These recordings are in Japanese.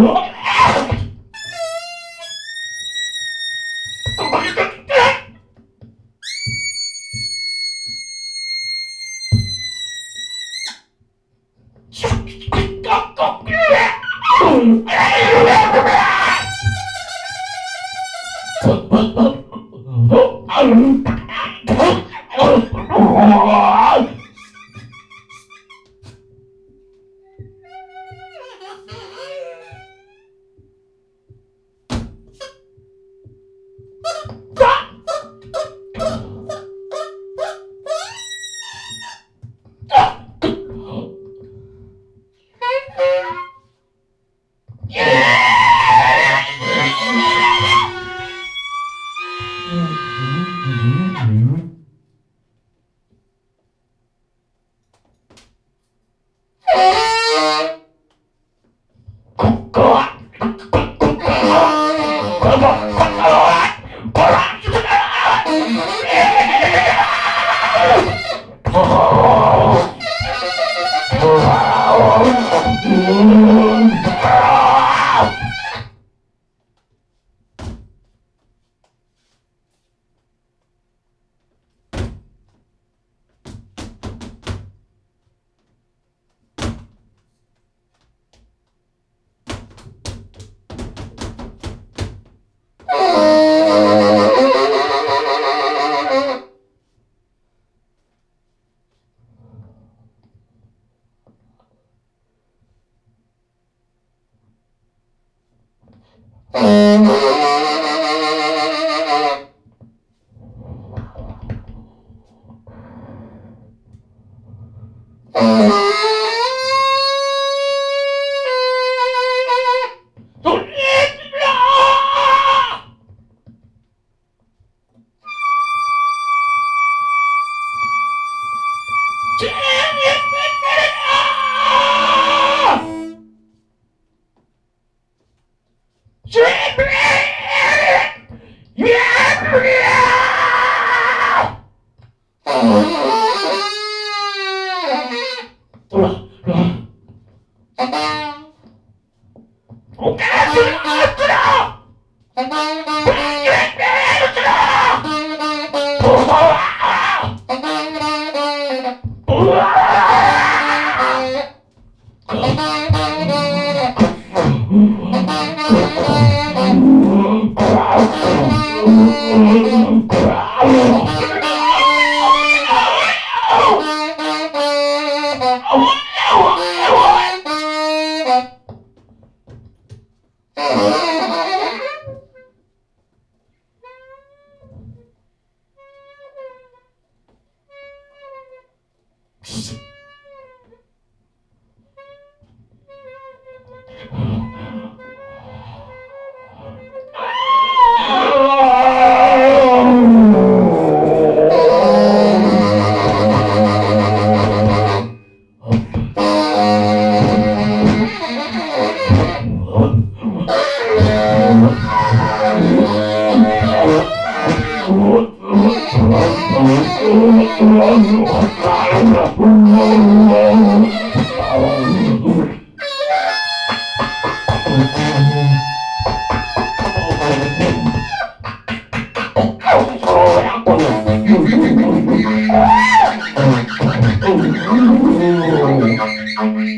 Oh, Oh! Oh, Chris! Oh, no! Oh, my God.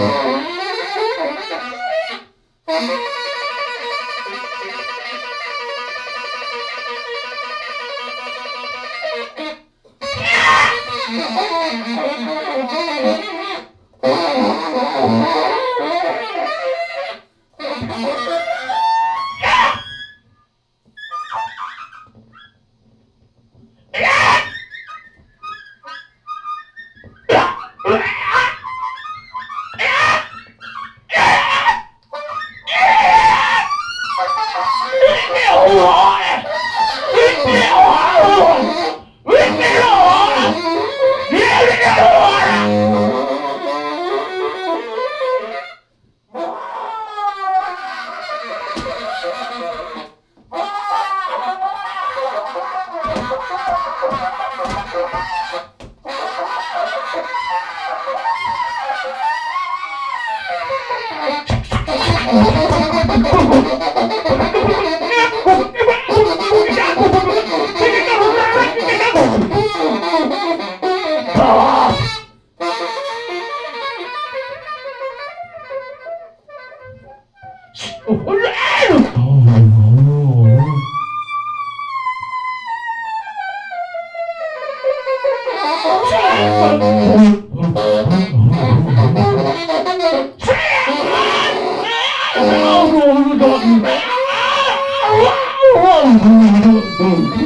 Thank you. 올라! Hmm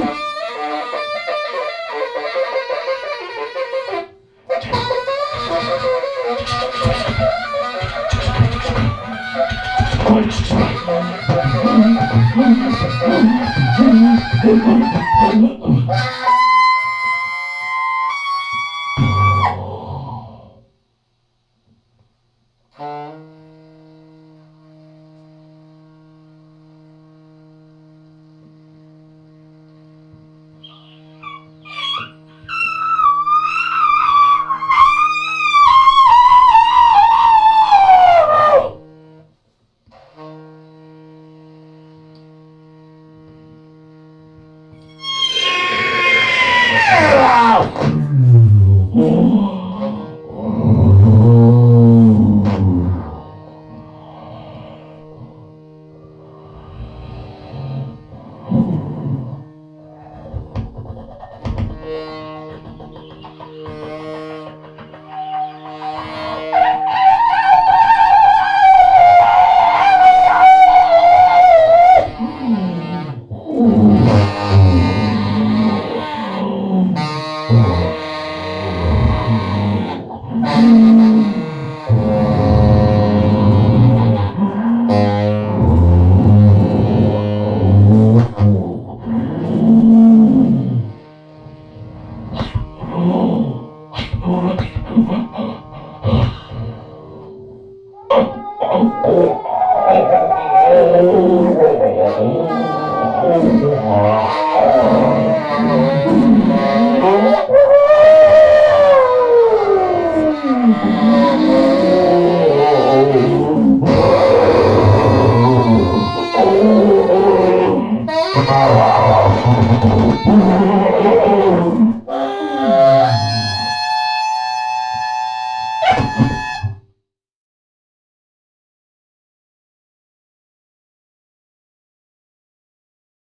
Uh.